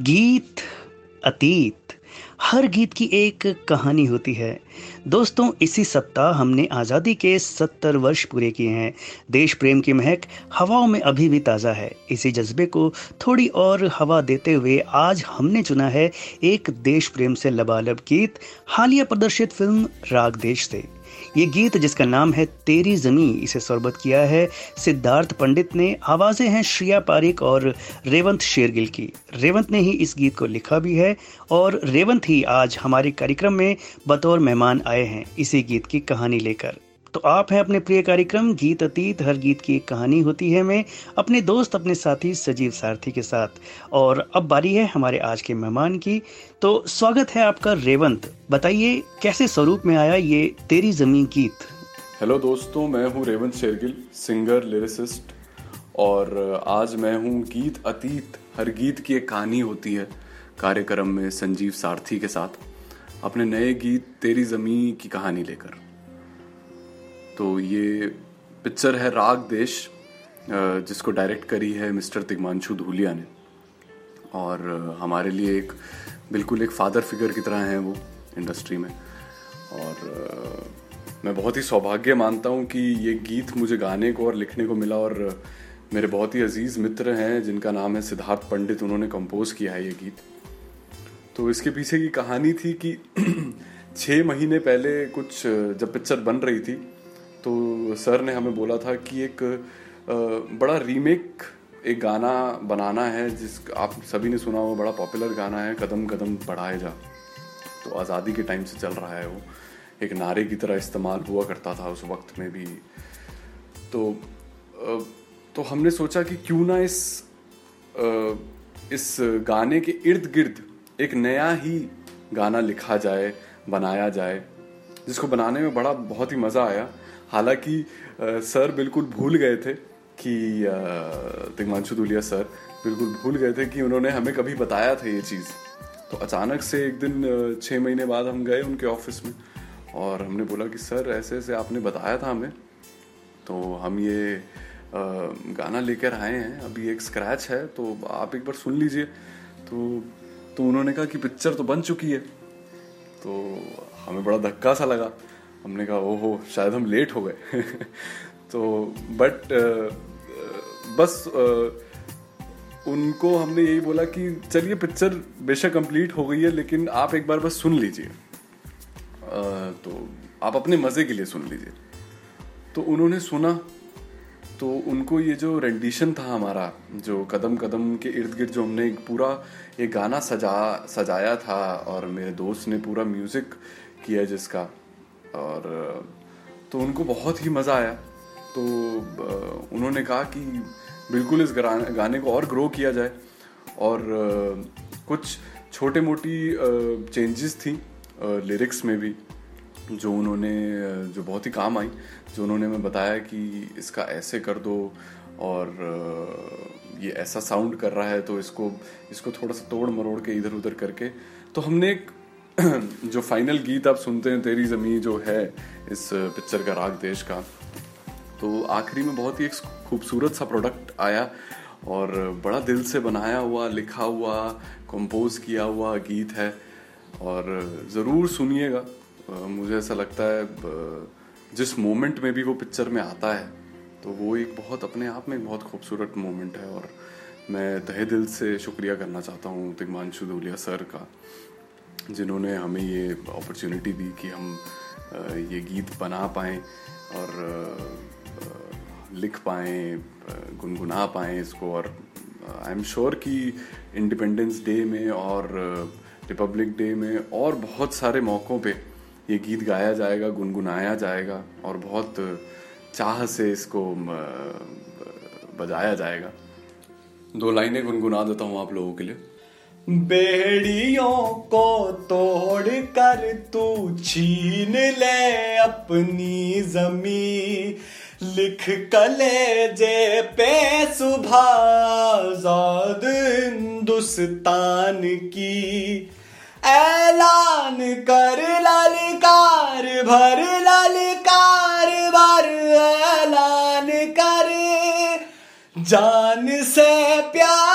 गीत अतीत, हर गीत की एक कहानी होती है। दोस्तों, इसी सप्ताह हमने आज़ादी के सत्तर वर्ष पूरे किए हैं। देश प्रेम की महक हवाओं में अभी भी ताज़ा है। इसी जज्बे को थोड़ी और हवा देते हुए आज हमने चुना है एक देश प्रेम से लबालब गीत, हालिया प्रदर्शित फ़िल्म राग देश से। ये गीत जिसका नाम है तेरी जमी इसे स्वरबत किया है सिद्धार्थ पंडित ने। आवाज़ें हैं श्रिया पारिक और रेवंत शेरगिल की। रेवंत ने ही इस गीत को लिखा भी है और रेवंत ही आज हमारे कार्यक्रम में बतौर मेहमान आए हैं। इसी गीत की कहानी लेकर। तो आप हैं अपने प्रिय कार्यक्रम, गीत अतीत, हर गीत की एक कहानी होती है मैं अपने दोस्त, अपने साथी सजीव सारथी के साथ। और अब बारी है हमारे आज के मेहमान की। तो स्वागत है आपका रेवंत। बताइए, कैसे स्वरूप में आया ये तेरी ज़मीन गीत? हेलो दोस्तों, मैं हूँ रेवंत शेरगिल, सिंगर, लिरिसिस्ट। और आज मैं हूँ गीत अतीत, हर गीत की एक कहानी होती है कार्यक्रम में संजीव सारथी के साथ। अपने नए गीत, तेरी जमी की कहानी लेकर। तो ये पिक्चर है राग देश जिसको डायरेक्ट करी है मिस्टर तिगमांशु धूलिया ने। और हमारे लिए एक, बिल्कुल एक फादर फिगर की तरह हैं वो इंडस्ट्री में। और मैं बहुत ही सौभाग्य मानता हूँ कि ये गीत मुझे गाने को और लिखने को मिला और मेरे बहुत ही अज़ीज़ मित्र हैं, जिनका नाम है सिद्धार्थ पंडित, उन्होंने कंपोज किया है ये गीत। तो इसके पीछे की कहानी थी कि छः महीने पहले कुछ जब पिक्चर बन रही थी तो सर ने हमें बोला था कि एक बड़ा रीमेक एक गाना बनाना है, जिस, आप सभी ने सुना हो बड़ा पॉपुलर गाना है, कदम कदम बढ़ाए जा। तो आज़ादी के टाइम से चल रहा है वो। एक नारे की तरह इस्तेमाल हुआ करता था उस वक्त में भी। तो तो हमने सोचा कि क्यों ना इस इस गाने के इर्द गिर्द एक नया ही गाना लिखा जाए, बनाया जाए, जिसको बनाने में बड़ा, बहुत ही मज़ा आया। हालाँकि सर बिल्कुल भूल गए थे कि तिगमांशु दुलिया सर बिल्कुल भूल गए थे कि उन्होंने हमें कभी बताया था ये चीज़। तो अचानक से एक दिन छः महीने बाद हम गए उनके ऑफ़िस में और हमने बोला कि, सर, ऐसे ऐसे आपने बताया था हमें। तो हम ये गाना लेकर आए हैं, अभी एक स्क्रैच है तो आप एक बार सुन लीजिए। तो तो उन्होंने कहा कि पिक्चर तो बन चुकी है। तो हमें बड़ा धक्का सा लगा। हमने कहा, ओहो, शायद हम लेट हो गए. तो बट बस उनको हमने यही बोला कि, चलिए पिक्चर बेशक कंप्लीट हो गई है, लेकिन आप एक बार बस सुन लीजिए। तो आप अपने मज़े के लिए सुन लीजिए। तो उन्होंने सुना। तो उनको ये जो रेंडिशन था हमारा, जो कदम कदम के इर्द गिर्द जो हमने पूरा ये गाना सजा, सजाया था, और मेरे दोस्त ने पूरा म्यूज़िक किया जिसका और तो उनको बहुत ही मज़ा आया। तो उन्होंने कहा कि बिल्कुल इस गाने को और ग्रो किया जाए। और कुछ छोटे मोटी चेंजेस थी लिरिक्स में भी, जो उन्होंने जो बहुत ही काम आई, जो उन्होंने हमें बताया कि इसका ऐसे कर दो और ये ऐसा साउंड कर रहा है तो इसको इसको थोड़ा सा तोड़ मरोड़ के इधर उधर करके। तो हमने एक जो फाइनल गीत आप सुनते हैं, तेरी ज़मी जो है इस पिक्चर का राग देश का तो आखिरी में बहुत ही एक खूबसूरत सा प्रोडक्ट आया और बड़ा दिल से बनाया हुआ, लिखा हुआ कंपोज किया हुआ गीत है। और ज़रूर सुनिएगा। मुझे ऐसा लगता है जिस मोमेंट में भी वो पिक्चर में आता है तो वो एक बहुत अपने आप में एक बहुत खूबसूरत मोमेंट है। और मैं तहे दिल से शुक्रिया करना चाहता हूँ तिगमांशु धूलिया सर का। जिन्होंने हमें ये अपॉर्चुनिटी दी कि हम ये गीत बना पाएँ और लिख पाएँ गुनगुना पाएँ इसको और आई एम श्योर कि इंडिपेंडेंस डे में और रिपब्लिक डे में और बहुत सारे मौक़ों पे ये गीत गाया जाएगा, गुनगुनाया जाएगा और बहुत चाह से इसको बजाया जाएगा। दो लाइनें गुनगुना देता हूँ आप लोगों के लिए। बेड़ियों को तोड़ कर तू छीन ले अपनी जमी लिख कले जे पे सुबह आज़ाद हिंदुस्तान की। ऐलान कर ललकार, भर ललकार भर ऐलान कर। जान से प्यारी